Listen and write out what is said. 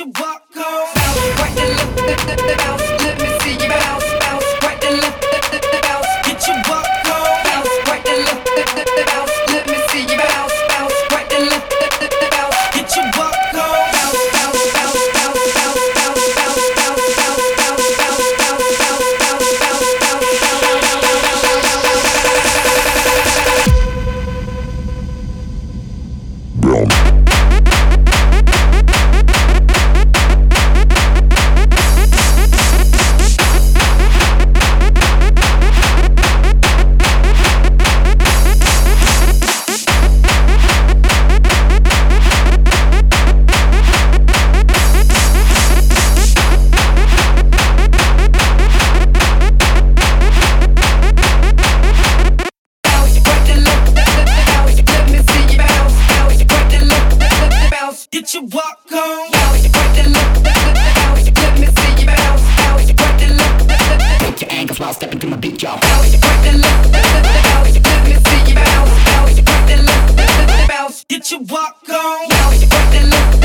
you walk on. Bounce right Get your walk on. Bounce,